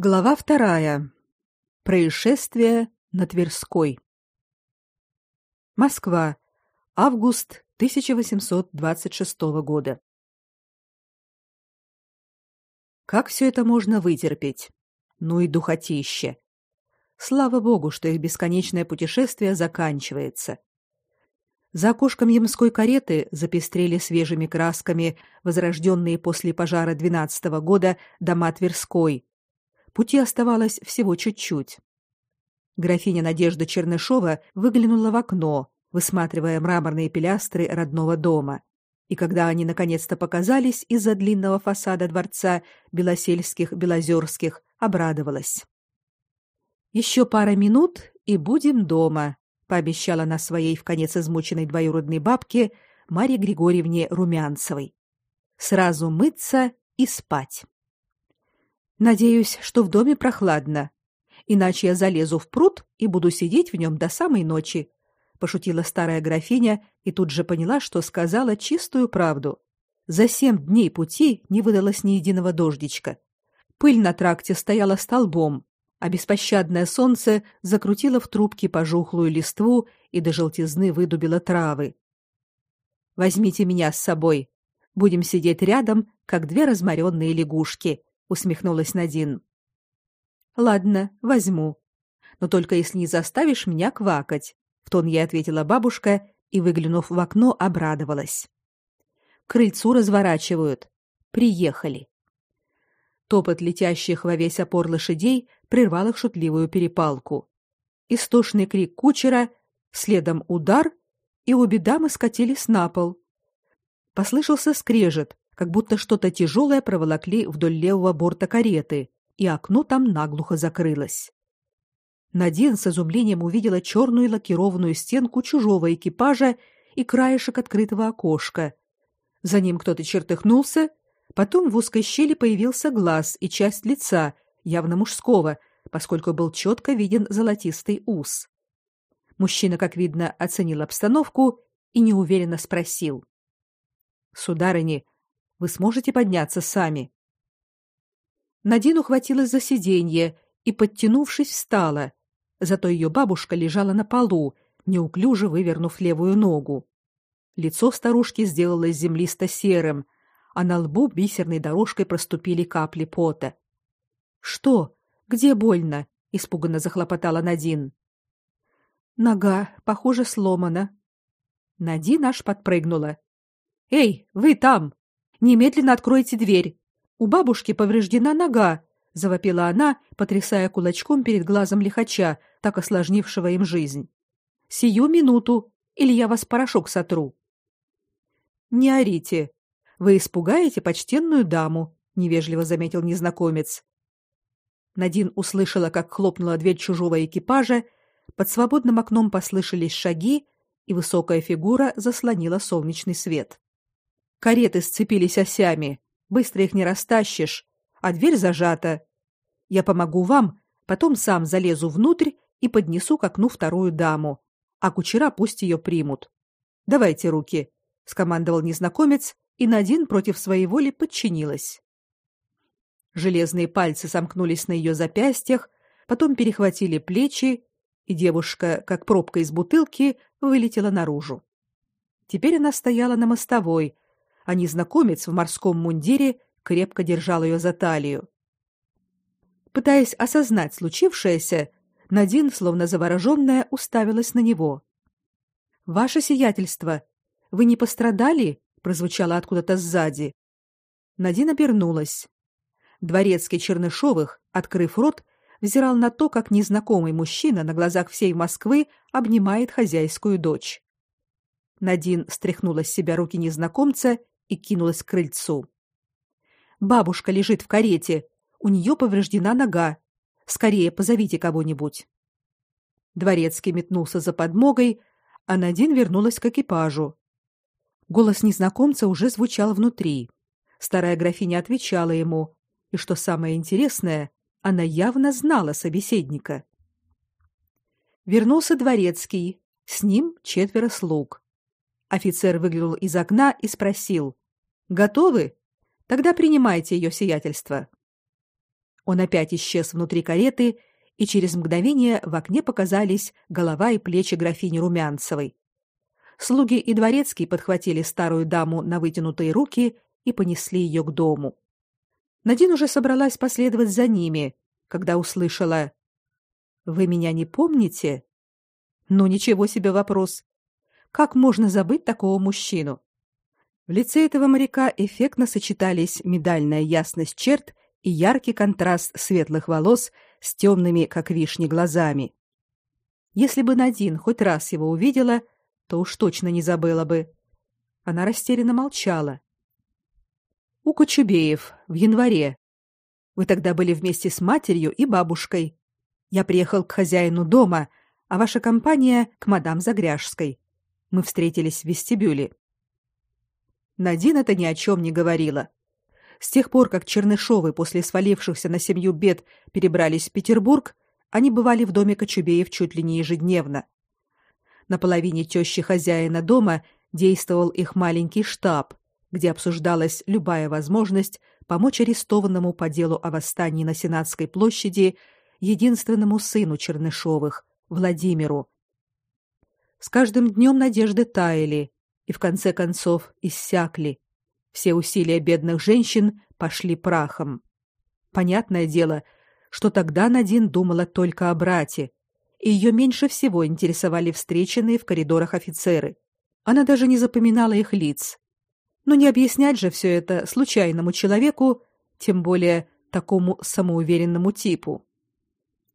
Глава вторая. Происшествие на Тверской. Москва. Август 1826 года. Как все это можно вытерпеть? Ну и духотище. Слава богу, что их бесконечное путешествие заканчивается. За окошком ямской кареты запестрели свежими красками возрожденные после пожара двенадцатого года дома Тверской, Пути оставалось всего чуть-чуть. Графиня Надежда Чернышова выглянула в окно, высматривая мраморные пилястры родного дома. И когда они наконец-то показались из-за длинного фасада дворца Белосельских, Белозерских, обрадовалась. Еще пара минут и будем дома, пообещала она своей в конец измученной двоюродной бабке Марье Григорьевне Румянцевой. Сразу мыться и спать. Надеюсь, что в доме прохладно, иначе я залезу в пруд и буду сидеть в нем до самой ночи, пошутила старая графиня и тут же поняла, что сказала чистую правду. За семь дней пути не выдалось ни единого дождичка. Пыль на тракте стояла столбом, а беспощадное солнце закрутило в трубке пожухлую листву и до желтизны выдубило травы. Возьмите меня с собой. Будем сидеть рядом, как две разморенные лягушки, усмехнулась Надин. Ладно, возьму. Но только если не заставишь меня квакать, в тон ей ответила бабушка и выглянув в окно, обрадовалась. К крыльцу разворачивают. Приехали. Топот летящих во весь опор лошадей прервал их шутливую перепалку. Истошный крик кучера, следом удар, и обе дамы скатились на пол. Послышался скрежет, как будто что-то тяжелое проволокли вдоль левого борта кареты, и окно там наглухо закрылось. Надин с изумлением увидела черную лакированную стенку чужого экипажа и краешек открытого окошка. За ним кто-то чертыхнулся, потом в узкой щели появился глаз и часть лица, явно мужского, поскольку был четко виден золотистый ус. Мужчина, как видно, оценил обстановку и неуверенно спросил: "Сударыни, вы сможете подняться сами. Надин ухватилась за сиденье и, подтянувшись, встала. Зато ее бабушка лежала на полу, неуклюже вывернув левую ногу. Лицо старушки сделалось землисто-серым, а на лбу бисерной дорожкой проступили капли пота. Что? Где больно? испуганно захлопотала Надин. Нога, похоже, сломана. Надин аж подпрыгнула. Эй, вы там! Немедленно откройте дверь. У бабушки повреждена нога, завопила она, потрясая кулачком перед глазом лихача, так осложнившего им жизнь. Сию минуту, или я вас порошок сотру. Не орите. Вы испугаете почтенную даму, невежливо заметил незнакомец. Надин услышала, как хлопнула дверь чужого экипажа, под свободным окном послышались шаги, и высокая фигура заслонила солнечный свет. Кареты сцепились осями, быстро их не растащишь, а дверь зажата. Я помогу вам, потом сам залезу внутрь и поднесу к окну вторую даму, а кучера пусть ее примут. Давайте руки, скомандовал незнакомец, и Надин против своей воли подчинилась. Железные пальцы сомкнулись на ее запястьях, потом перехватили плечи, и девушка, как пробка из бутылки, вылетела наружу. Теперь она стояла на мостовой, а незнакомец в морском мундире крепко держал ее за талию. Пытаясь осознать случившееся, Надин, словно завороженная, уставилась на него. Ваше сиятельство, вы не пострадали? прозвучало откуда-то сзади. Надин обернулась. Дворецкий Чернышовых, открыв рот, взирал на то, как незнакомый мужчина на глазах всей Москвы обнимает хозяйскую дочь. Надин стряхнула с себя руки незнакомца и кинулась к крыльцу. Бабушка лежит в карете, у нее повреждена нога. Скорее позовите кого-нибудь. Дворецкий метнулся за подмогой, а Надин вернулась к экипажу. Голос незнакомца уже звучал внутри. Старая графиня отвечала ему, и что самое интересное, она явно знала собеседника. Вернулся дворецкий, с ним четверо слуг. Офицер выглянул из окна и спросил: "Готовы? Тогда принимайте ее сиятельство". Он опять исчез внутри кареты, и через мгновение в окне показались голова и плечи графини Румянцевой. Слуги и дворецкий подхватили старую даму на вытянутые руки и понесли ее к дому. Надин уже собралась последовать за ними, когда услышала: "Вы меня не помните?" Ну ничего себе вопрос. Как можно забыть такого мужчину? В лице этого моряка эффектно сочетались медальная ясность черт и яркий контраст светлых волос с темными, как вишни, глазами. Если бы Надин хоть раз его увидела, то уж точно не забыла бы. Она растерянно молчала у Кочубеев в январе. Вы тогда были вместе с матерью и бабушкой. Я приехал к хозяину дома, а ваша компания к мадам Загряжской. Мы встретились в вестибюле. Надин это ни о чем не говорила. С тех пор, как Чернышовы после свалившихся на семью бед перебрались в Петербург, они бывали в доме Кочубеев чуть ли не ежедневно. На половине тещи хозяина дома действовал их маленький штаб, где обсуждалась любая возможность помочь арестованному по делу о восстании на Сенатской площади единственному сыну Чернышовых, Владимиру. С каждым днем надежды таяли и в конце концов иссякли. Все усилия бедных женщин пошли прахом. Понятное дело, что тогда Надин думала только о брате, и ее меньше всего интересовали встреченные в коридорах офицеры. Она даже не запоминала их лиц, но не объяснять же все это случайному человеку, тем более такому самоуверенному типу.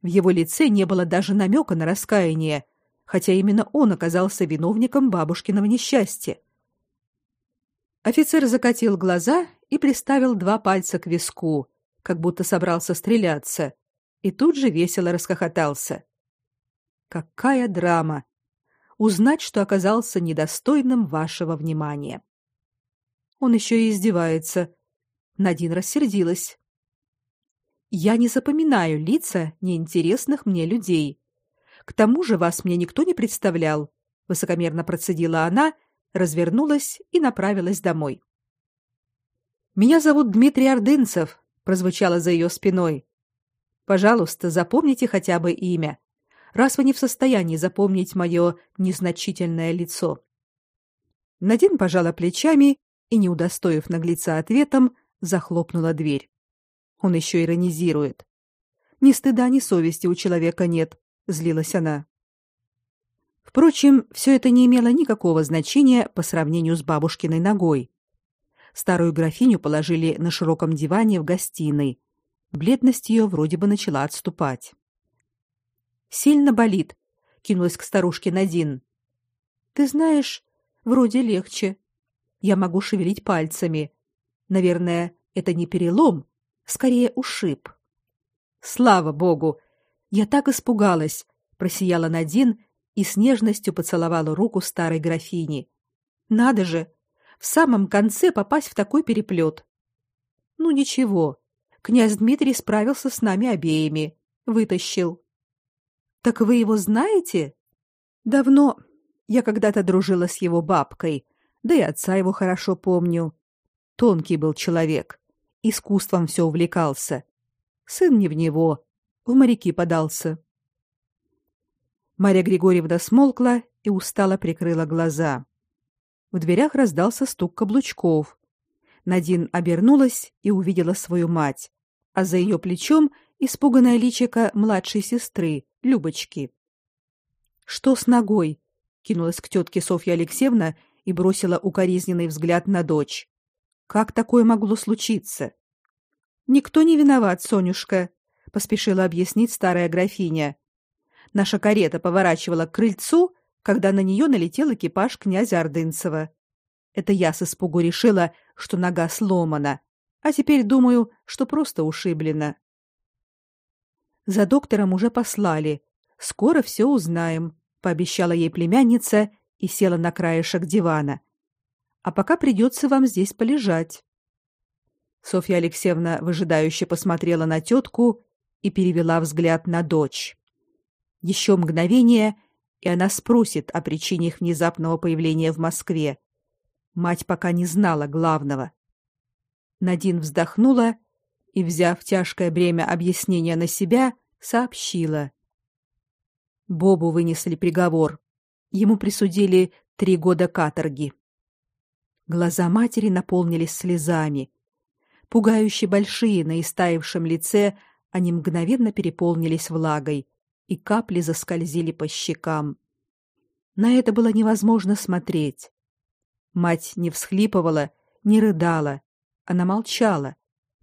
В его лице не было даже намека на раскаяние, хотя именно он оказался виновником бабушкиного несчастья. Офицер закатил глаза и приставил два пальца к виску, как будто собрался стреляться, и тут же весело расхохотался. Какая драма! Узнать, что оказался недостойным вашего внимания. Он еще и издевается. Надин рассердилась. Я не запоминаю лица неинтересных мне людей. К тому же вас мне никто не представлял, высокомерно процедила она, развернулась и направилась домой. Меня зовут Дмитрий Ордынцев, прозвучало за ее спиной. Пожалуйста, запомните хотя бы имя, раз вы не в состоянии запомнить мое незначительное лицо. Надин пожала плечами и, не удостоив наглеца ответом, захлопнула дверь. Он еще иронизирует. Ни стыда, ни совести у человека нет, злилась она. Впрочем, все это не имело никакого значения по сравнению с бабушкиной ногой. Старую графиню положили на широком диване в гостиной. Бледность ее вроде бы начала отступать. Сильно болит, кинулась к старушке Надин. Ты знаешь, вроде легче, я могу шевелить пальцами. Наверное, это не перелом, скорее ушиб. Слава богу! Я так испугалась, просияла Надин и с нежностью поцеловала руку старой графини. Надо же, в самом конце попасть в такой переплет. Ну ничего, князь Дмитрий справился с нами обеими, вытащил. Так вы его знаете? Давно. Я когда-то дружила с его бабкой да и отца его хорошо помню. Тонкий был человек, искусством все увлекался. Сын не в него, в моряки подался. Мария Григорьевна смолкла и устало прикрыла глаза. В дверях раздался стук каблучков. Надин обернулась и увидела свою мать, а за ее плечом испуганное личико младшей сестры, Любочки. Что с ногой? кинулась к тетке Софья Алексеевна и бросила укоризненный взгляд на дочь. Как такое могло случиться? Никто не виноват, Сонюшка, поспешила объяснить старая графиня. Наша карета поворачивала к крыльцу, когда на нее налетел экипаж князя Ордынцева. Это я с испугу решила, что нога сломана, а теперь думаю, что просто ушиблена. За доктором уже послали. Скоро все узнаем, пообещала ей племянница и села на краешек дивана. А пока придется вам здесь полежать. Софья Алексеевна выжидающе посмотрела на тетку и перевела взгляд на дочь. Еще мгновение, и она спросит о причине их внезапного появления в Москве. Мать пока не знала главного. Надин вздохнула и, взяв тяжкое бремя объяснения на себя, сообщила. Бобу вынесли приговор. Ему присудили три года каторги. Глаза матери наполнились слезами. Пугающе большие на истаившем лице, они мгновенно переполнились влагой, и капли заскользили по щекам. На это было невозможно смотреть. Мать не всхлипывала, не рыдала, она молчала,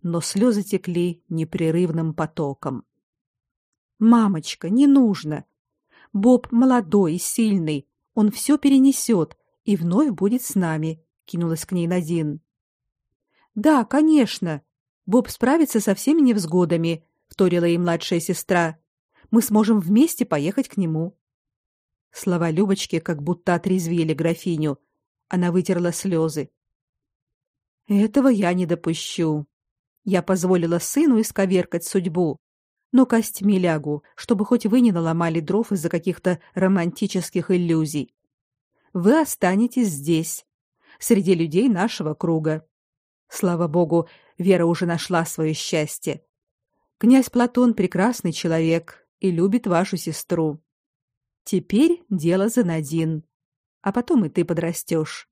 но слезы текли непрерывным потоком. Мамочка, не нужно. Боб молодой и сильный, он все перенесет и вновь будет с нами, кинулась к ней Надин. Да, конечно. Боб справится со всеми невзгодами, вторила ей младшая сестра. Мы сможем вместе поехать к нему. Слова Любочки как будто отрезвили графиню. Она вытерла слезы. Этого я не допущу. Я позволила сыну исковеркать судьбу, но костьми лягу, чтобы хоть вы не наломали дров из-за каких-то романтических иллюзий. Вы останетесь здесь, среди людей нашего круга. Слава богу, Вера уже нашла свое счастье. Князь Платон прекрасный человек и любит вашу сестру. Теперь дело за Надин, а потом и ты подрастешь.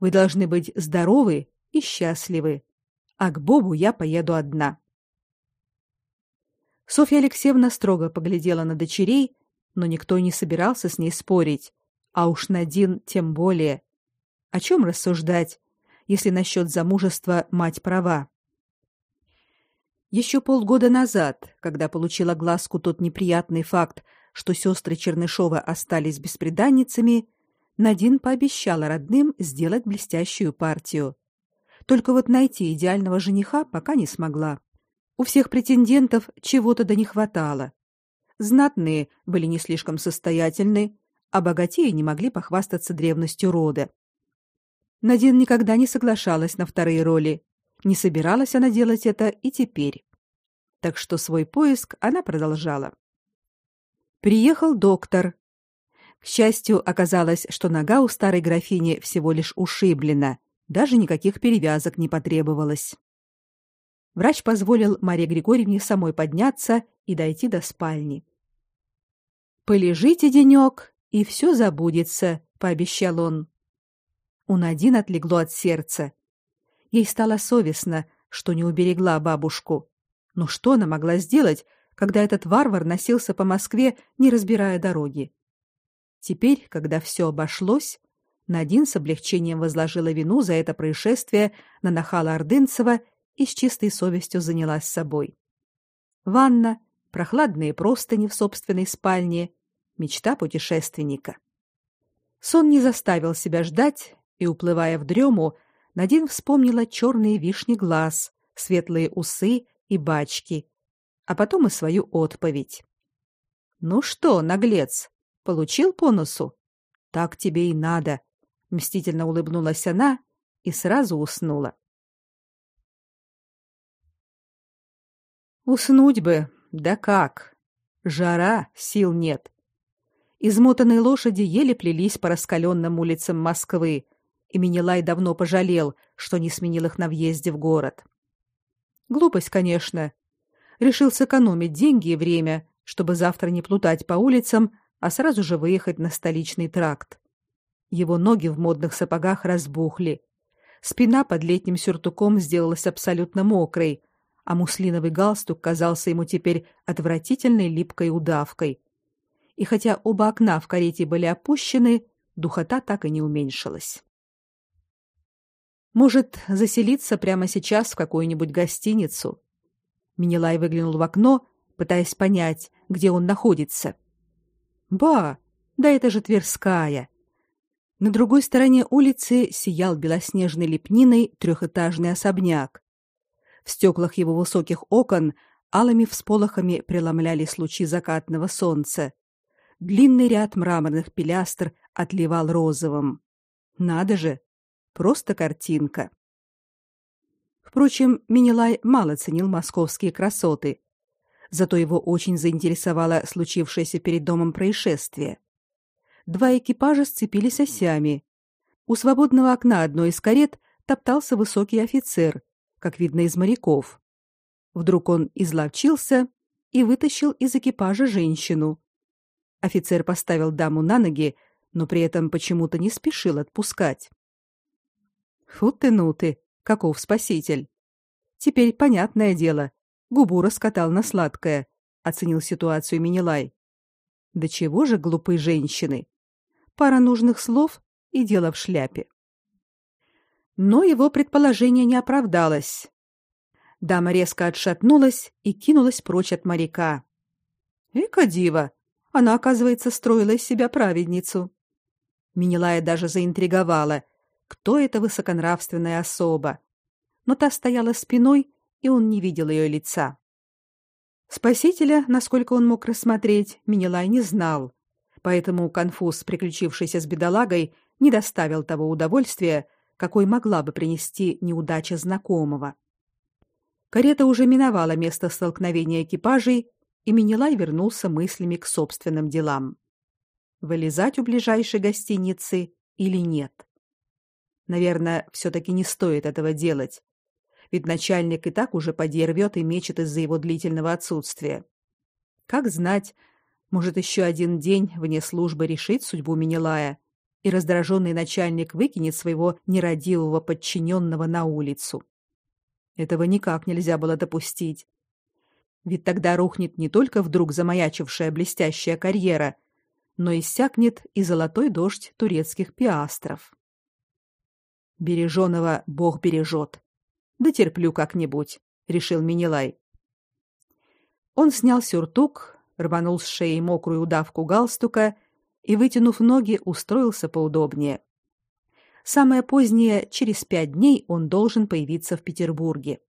Вы должны быть здоровы и счастливы. А к Бобу я поеду одна. Софья Алексеевна строго поглядела на дочерей, но никто не собирался с ней спорить, а уж Надин тем более. О чем рассуждать, если насчет замужества мать права? Еще полгода назад, когда получила глазку тот неприятный факт, что сестры Чернышова остались бесприданницами, Надин пообещала родным сделать блестящую партию. Только вот найти идеального жениха пока не смогла. У всех претендентов чего-то да не хватало. Знатные были не слишком состоятельны, а богатеи не могли похвастаться древностью рода. Надин никогда не соглашалась на вторые роли. Не собиралась она делать это и теперь. Так что свой поиск она продолжала. Приехал доктор. К счастью, оказалось, что нога у старой графини всего лишь ушиблена, даже никаких перевязок не потребовалось. Врач позволил Марии Григорьевне самой подняться и дойти до спальни. Полежите денек, и все забудется, пообещал он. У Надин отлегло от сердца. Ей стало совестно, что не уберегла бабушку. Но что она могла сделать, когда этот варвар носился по Москве, не разбирая дороги? Теперь, когда все обошлось, Надин с облегчением возложила вину за это происшествие на нахала Ордынцева и с чистой совестью занялась собой. Ванна, прохладные простыни в собственной спальне, мечта путешественника. Сон не заставил себя ждать, и уплывая в дрему, Надин вспомнила черные вишни глаз, светлые усы и бачки, а потом и свою отповедь. Ну что, наглец, получил по носу? Так тебе и надо, мстительно улыбнулась она и сразу уснула. Уснуть бы, да как? Жара, сил нет. Измотанные лошади еле плелись по раскаленным улицам Москвы, и Минилай давно пожалел, что не сменил их на въезде в город. Глупость, конечно. Решил сэкономить деньги и время, чтобы завтра не плутать по улицам, а сразу же выехать на столичный тракт. Его ноги в модных сапогах разбухли. Спина под летним сюртуком сделалась абсолютно мокрой, а муслиновый галстук казался ему теперь отвратительной липкой удавкой. И хотя оба окна в карете были опущены, духота так и не уменьшилась. Может, заселиться прямо сейчас в какую-нибудь гостиницу? Минилай выглянул в окно, пытаясь понять, где он находится. Ба, да это же Тверская. На другой стороне улицы сиял белоснежной лепниной трехэтажный особняк. В стеклах его высоких окон алыми всполохами преломлялись лучи закатного солнца. Длинный ряд мраморных пилястр отливал розовым. Надо же, просто картинка. Впрочем, Минилай мало ценил московские красоты. Зато его очень заинтересовало случившееся перед домом происшествие. Два экипажа сцепились осями. У свободного окна одной из карет топтался высокий офицер, как видно из моряков. Вдруг он изловчился и вытащил из экипажа женщину. Офицер поставил даму на ноги, но при этом почему-то не спешил отпускать. Фу ты, ну ты, каков спаситель. Теперь понятное дело, губу раскатал на сладкое, оценил ситуацию Минилай. Да чего же глупые женщины? Пара нужных слов и дело в шляпе. Но его предположение не оправдалось. Дама резко отшатнулась и кинулась прочь от моряка. Эка дива! Она, оказывается, строила из себя праведницу. Минилая даже заинтриговала, кто эта высоконравственная особа. Но та стояла спиной, и он не видел ее лица. Спасителя, насколько он мог рассмотреть, Минилай не знал, поэтому конфуз, приключившийся с бедолагой, не доставил того удовольствия, какой могла бы принести неудача знакомого. Карета уже миновала место столкновения экипажей, и Минилай вернулся мыслями к собственным делам. Вылезать у ближайшей гостиницы или нет? Наверное, все таки не стоит этого делать. Ведь начальник и так уже подервет и мечет из-за его длительного отсутствия. Как знать, может, еще один день вне службы решит судьбу Минилая, и раздраженный начальник выкинет своего нерадивого подчиненного на улицу. Этого никак нельзя было допустить. Ведь тогда рухнет не только вдруг замаячившая блестящая карьера, но иссякнет и золотой дождь турецких пиастров. Береженого Бог бережет. Да терплю как-нибудь, решил Минилай. Он снял сюртук, рванул с шеи мокрую удавку галстука и, вытянув ноги, устроился поудобнее. Самое позднее, через пять дней, он должен появиться в Петербурге.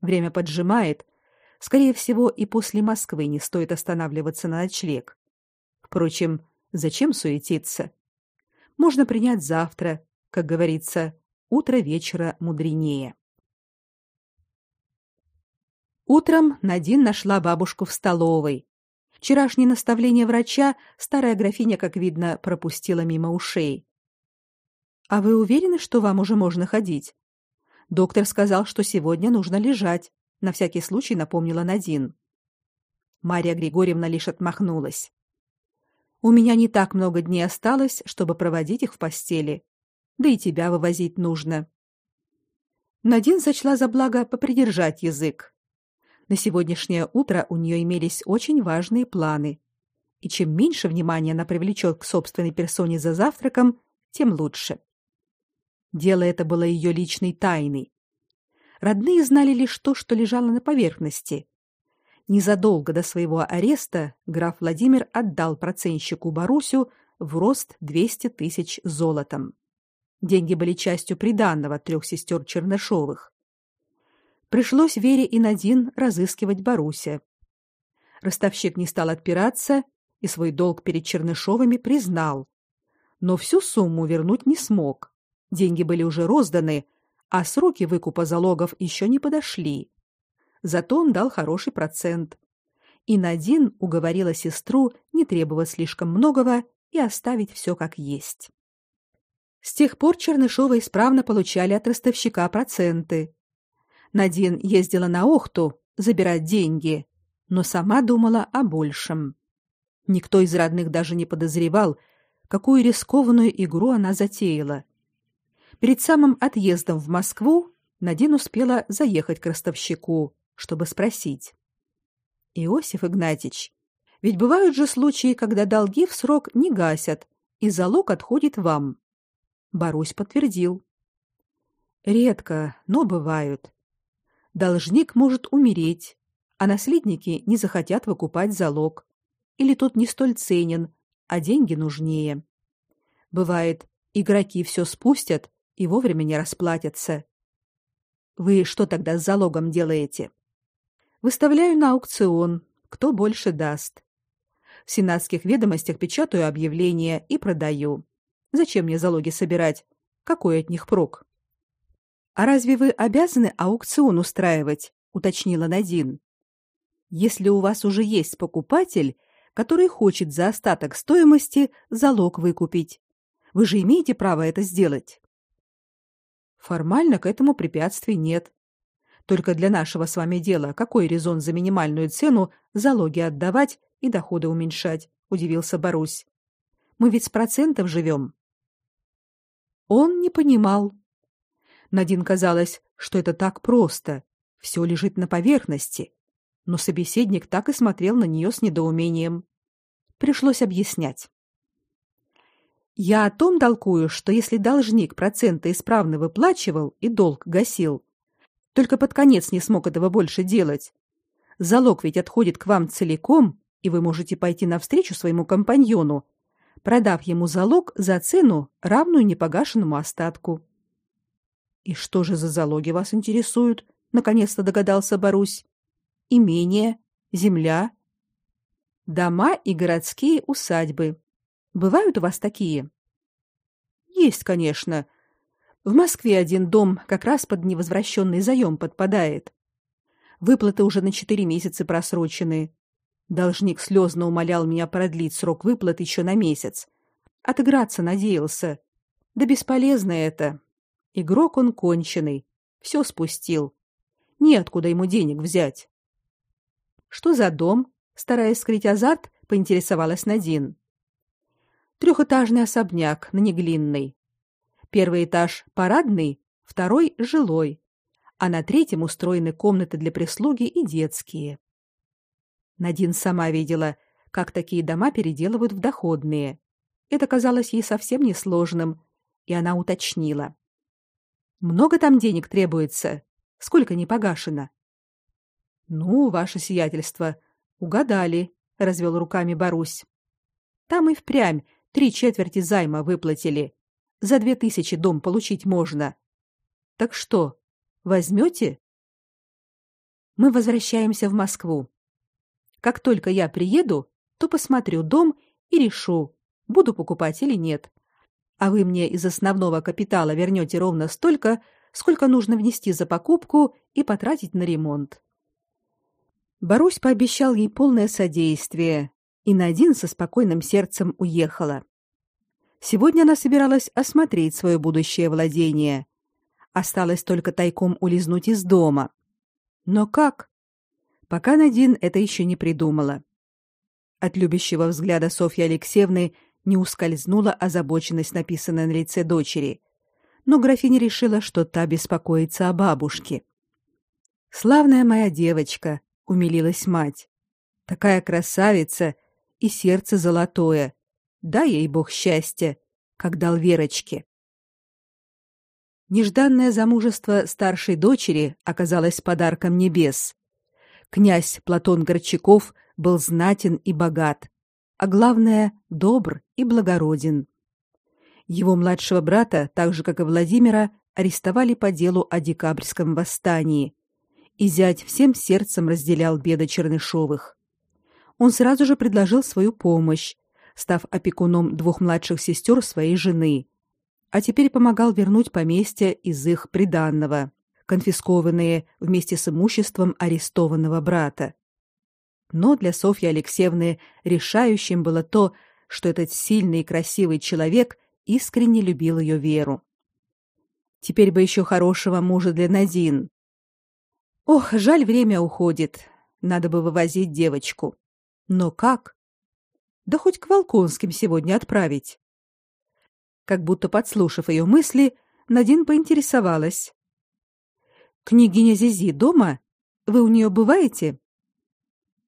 Время поджимает. Скорее всего, и после Москвы не стоит останавливаться на ночлег. Впрочем, зачем суетиться? Можно принять завтра, как говорится, утро вечера мудренее. Утром Надин нашла бабушку в столовой. Вчерашнее наставление врача старая графиня, как видно, пропустила мимо ушей. А вы уверены, что вам уже можно ходить? Доктор сказал, что сегодня нужно лежать. На всякий случай напомнила Надин. Мария Григорьевна лишь отмахнулась. У меня не так много дней осталось, чтобы проводить их в постели. Да и тебя вывозить нужно. Надин сочла за благо попридержать язык. На сегодняшнее утро у нее имелись очень важные планы. И чем меньше внимания она привлечет к собственной персоне за завтраком, тем лучше. Дело это было ее личной тайной. Родные знали лишь то, что лежало на поверхности. Незадолго до своего ареста граф Владимир отдал процентщику Барусю в рост 200 тысяч золотом. Деньги были частью приданного трех сестер Чернышовых. Пришлось Вере и Надин разыскивать Баруся. Ростовщик не стал отпираться и свой долг перед Чернышовыми признал, но всю сумму вернуть не смог. Деньги были уже розданы, а сроки выкупа залогов еще не подошли. Зато он дал хороший процент. И Надин уговорила сестру не требовать слишком многого и оставить все как есть. С тех пор Чернышовы исправно получали от ростовщика проценты. Надин ездила на Охту забирать деньги, но сама думала о большем. Никто из родных даже не подозревал, какую рискованную игру она затеяла. Перед самым отъездом в Москву Надин успела заехать к ростовщику, чтобы спросить. Иосиф Игнатьич, ведь бывают же случаи, когда долги в срок не гасят, и залог отходит вам. Барусь подтвердил. Редко, но бывают. Должник может умереть, а наследники не захотят выкупать залог, или тот не столь ценен, а деньги нужнее. Бывает, игроки все спустят, и вовремя не расплатятся. Вы что тогда с залогом делаете? Выставляю на аукцион, кто больше даст. В сенатских ведомостях печатаю объявления и продаю. Зачем мне залоги собирать? Какой от них прок? А разве вы обязаны аукцион устраивать? уточнила Надин. Если у вас уже есть покупатель, который хочет за остаток стоимости залог выкупить, вы же имеете право это сделать. Формально к этому препятствий нет. Только для нашего с вами дела какой резон за минимальную цену залоги отдавать и доходы уменьшать? удивился Борусь. Мы ведь с процентов живем. Он не понимал. Надин казалось, что это так просто, все лежит на поверхности. Но собеседник так и смотрел на нее с недоумением. Пришлось объяснять. Я о том толкую, что если должник проценты исправно выплачивал и долг гасил, только под конец не смог этого больше делать, залог ведь отходит к вам целиком, и вы можете пойти навстречу своему компаньону, продав ему залог за цену, равную непогашенному остатку. И что же за залоги вас интересуют? наконец-то догадался Барусь. Имение, земля, дома и городские усадьбы. Бывают у вас такие? Есть, конечно. В Москве один дом как раз под невозвращенный заем подпадает. Выплаты уже на четыре месяца просрочены. Должник слезно умолял меня продлить срок выплат еще на месяц. Отыграться надеялся. Да бесполезно это. Игрок он конченый. Все спустил. Неоткуда ему денег взять. Что за дом? Стараясь скрыть азарт, поинтересовалась Надин. Трехэтажный особняк на Неглинной. Первый этаж парадный, второй жилой, а на третьем устроены комнаты для прислуги и детские. Надин сама видела, как такие дома переделывают в доходные. Это казалось ей совсем несложным, и она уточнила: "Много там денег требуется? Сколько не погашено?" "Ну, ваше сиятельство, угадали", развел руками Барусь. "Там и впрямь три четверти займа выплатили. За две тысячи дом получить можно. Так что, возьмете? Мы возвращаемся в Москву. Как только я приеду, то посмотрю дом и решу, буду покупать или нет. А вы мне из основного капитала вернете ровно столько, сколько нужно внести за покупку и потратить на ремонт. Борусь пообещал ей полное содействие, и Надин со спокойным сердцем уехала. Сегодня она собиралась осмотреть свое будущее владение. Осталось только тайком улизнуть из дома. Но как? Пока Надин это еще не придумала. От любящего взгляда Софьи Алексеевны не ускользнула озабоченность, написанная на лице дочери. Но графиня решила, что та беспокоится о бабушке. «Славная моя девочка», — умилилась мать. «Такая красавица и сердце золотое. Дай ей Бог счастья, как дал Верочке. Нежданное замужество старшей дочери оказалось подарком небес. Князь Платон Горчаков был знатен и богат, а главное добр и благороден. Его младшего брата, так же как и Владимира, арестовали по делу о декабрьском восстании. И зять всем сердцем разделял беды Чернышовых он сразу же предложил свою помощь, став опекуном двух младших сестер своей жены, а теперь помогал вернуть поместья из их приданного, конфискованные вместе с имуществом арестованного брата. Но для Софьи Алексеевны решающим было то, что этот сильный и красивый человек искренне любил ее веру. Теперь бы еще хорошего мужа для Надин. Ох, жаль, время уходит. Надо бы вывозить девочку. Но как? Да хоть к Волконским сегодня отправить. Как будто подслушав ее мысли, Надин поинтересовалась: "Княгиня Зизи дома? Вы у нее бываете?"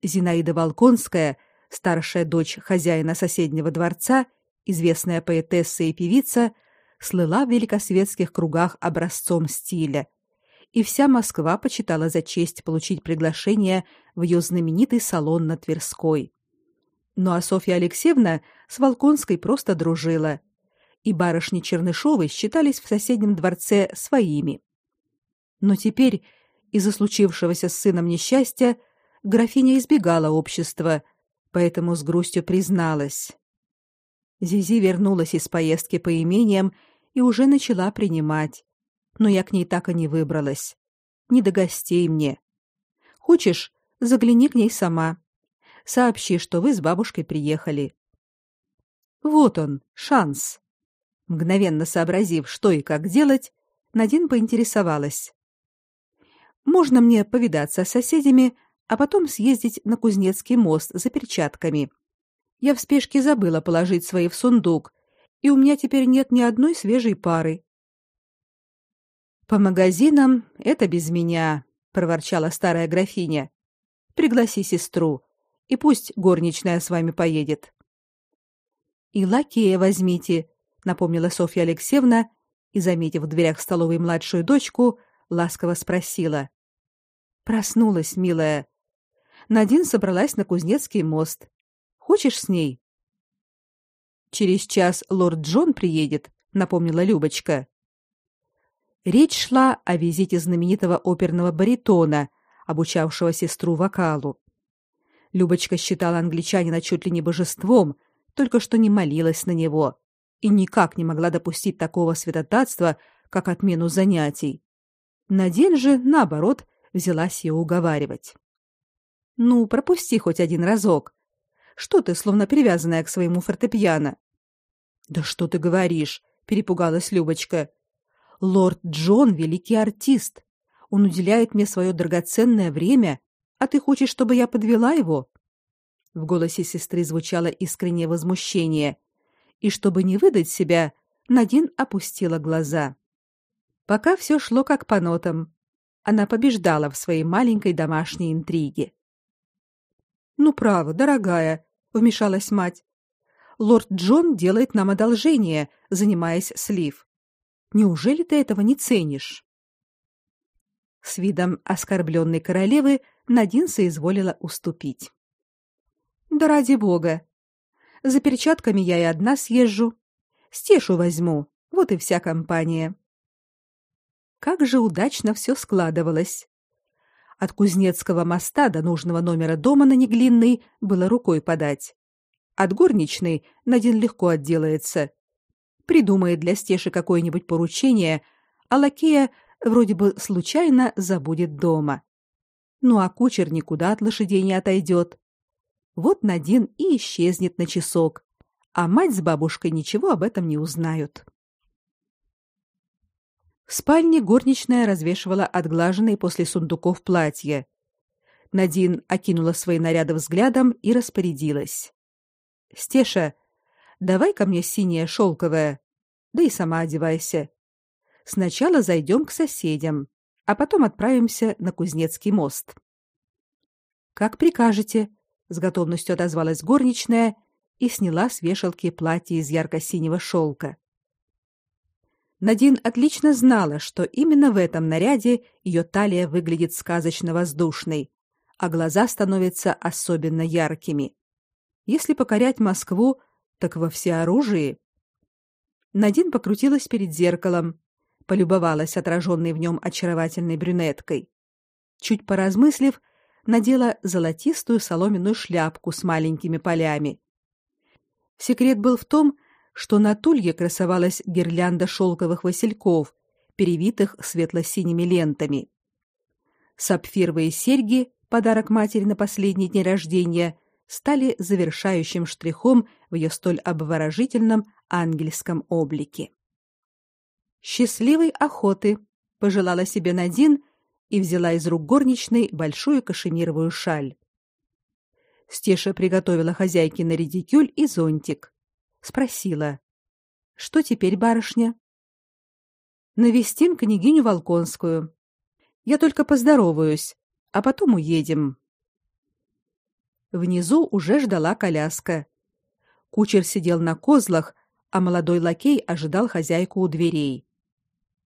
Зинаида Волконская, старшая дочь хозяина соседнего дворца, известная поэтесса и певица, слыла в великосветских кругах образцом стиля и вся Москва почитала за честь получить приглашение в ее знаменитый салон на Тверской. Ну а Софья Алексеевна с Волконской просто дружила, и барышни Чернышовой считались в соседнем дворце своими. Но теперь из-за случившегося с сыном несчастья графиня избегала общества, поэтому с грустью призналась. Зизи вернулась из поездки по имениям и уже начала принимать но я к ней так и не выбралась. Не до гостей мне. Хочешь, загляни к ней сама. Сообщи, что вы с бабушкой приехали. Вот он, шанс. Мгновенно сообразив, что и как делать, Надин поинтересовалась: Можно мне повидаться с соседями, а потом съездить на Кузнецкий мост за перчатками. Я в спешке забыла положить свои в сундук, и у меня теперь нет ни одной свежей пары. По магазинам это без меня, проворчала старая графиня. Пригласи сестру, и пусть горничная с вами поедет. И лакея возьмите, напомнила Софья Алексеевна и, заметив в дверях столовой младшую дочку, ласково спросила: Проснулась, милая. Надин собралась на Кузнецкий мост. Хочешь с ней? Через час лорд Джон приедет, напомнила Любочка. Речь шла о визите знаменитого оперного баритона, обучавшего сестру вокалу. Любочка считала англичанина чуть ли не божеством, только что не молилась на него и никак не могла допустить такого святотатства, как отмену занятий. Надень же, наоборот, взялась ее уговаривать. Ну, пропусти хоть один разок. Что ты, словно привязанная к своему фортепиано? Да что ты говоришь? перепугалась Любочка. Лорд Джон великий артист. Он уделяет мне свое драгоценное время, а ты хочешь, чтобы я подвела его? В голосе сестры звучало искреннее возмущение, и чтобы не выдать себя, Надин опустила глаза. Пока все шло как по нотам она побеждала в своей маленькой домашней интриге. Ну право, дорогая, вмешалась мать. Лорд Джон делает нам одолжение, занимаясь слив. Неужели ты этого не ценишь? С видом оскорбленной королевы Надин соизволила уступить. Да ради бога. За перчатками я и одна съезжу. Стешу возьму. Вот и вся компания. Как же удачно все складывалось. От Кузнецкого моста до нужного номера дома на Неглинной было рукой подать. От горничной Надин легко отделается. Придумает для Стеши какое-нибудь поручение, а лакея вроде бы случайно забудет дома. Ну а кучер никуда от лошадей не отойдет. Вот Надин и исчезнет на часок, а мать с бабушкой ничего об этом не узнают. В спальне горничная развешивала отглаженные после сундуков платья. Надин окинула свои наряды взглядом и распорядилась: "Стеша, давай ко мне синее шелковое, да и сама одевайся. Сначала зайдем к соседям, а потом отправимся на Кузнецкий мост". "Как прикажете", с готовностью отозвалась горничная и сняла с вешалки платье из ярко-синего шелка. Надин отлично знала, что именно в этом наряде ее талия выглядит сказочно воздушной, а глаза становятся особенно яркими. Если покорять Москву, так во всеоружии. Надин покрутилась перед зеркалом, полюбовалась отраженной в нем очаровательной брюнеткой. Чуть поразмыслив, надела золотистую соломенную шляпку с маленькими полями. Секрет был в том, что на тулье красовалась гирлянда шелковых васильков, перевитых светло-синими лентами. Сапфировые серьги, подарок матери на последний день рождения, стали завершающим штрихом в ее столь обворожительном ангельском облике. Счастливой охоты, пожелала себе Надин и взяла из рук горничной большую кашемировую шаль. Стеша приготовила хозяйке на редикюль и зонтик спросила: "Что теперь, барышня?" "Навестим княгиню Волконскую. Я только поздороваюсь, а потом уедем". Внизу уже ждала коляска. Кучер сидел на козлах, а молодой лакей ожидал хозяйку у дверей.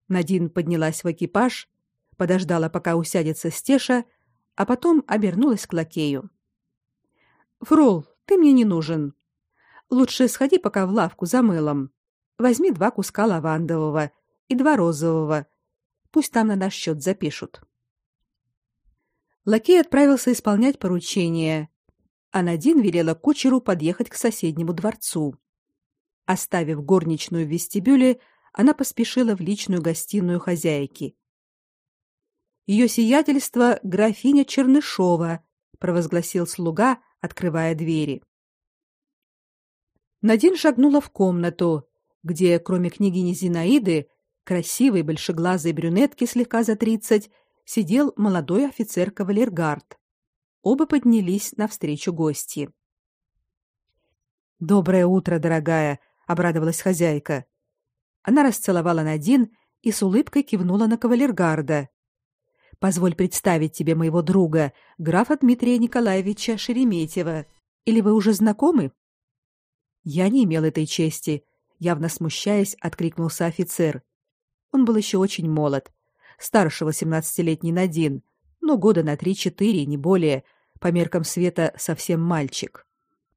Надин поднялась в экипаж, подождала, пока усядется Стеша, а потом обернулась к лакею. Фрол, ты мне не нужен. Лучше сходи пока в лавку за мылом. Возьми два куска лавандового и два розового. Пусть там на наш счет запишут. Лакей отправился исполнять поручение, а Надин велела кучеру подъехать к соседнему дворцу. Оставив горничную в вестибюле, она поспешила в личную гостиную хозяйки. Ее сиятельство графиня Чернышова, провозгласил слуга, открывая двери. Надин шагнула в комнату, где, кроме княгини Зинаиды, красивой большеглазой брюнетки слегка за тридцать, сидел молодой офицер кавалергард. Оба поднялись навстречу гостье. Доброе утро, дорогая, обрадовалась хозяйка. Она расцеловала Надин и с улыбкой кивнула на кавалергарда. Позволь представить тебе моего друга, графа Дмитрия Николаевича Шереметьева. Или вы уже знакомы? Я не имел этой чести, явно смущаясь, откликнулся офицер. Он был еще очень молод, старше восемнадцатилетний Надин, но года на три-четыре, не более, по меркам света совсем мальчик.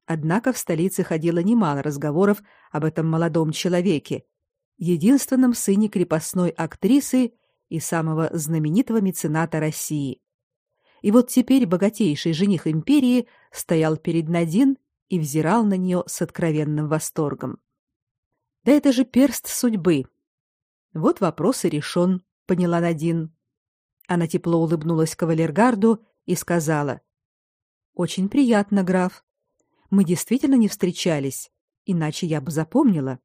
Однако в столице ходило немало разговоров об этом молодом человеке, единственном сыне крепостной актрисы и самого знаменитого мецената России. И вот теперь богатейший жених империи стоял перед Надин и взирал на нее с откровенным восторгом. Да это же перст судьбы. Вот вопрос и решен, поняла Надин. Она тепло улыбнулась кавалергарду и сказала: "Очень приятно, граф. Мы действительно не встречались, иначе я бы запомнила.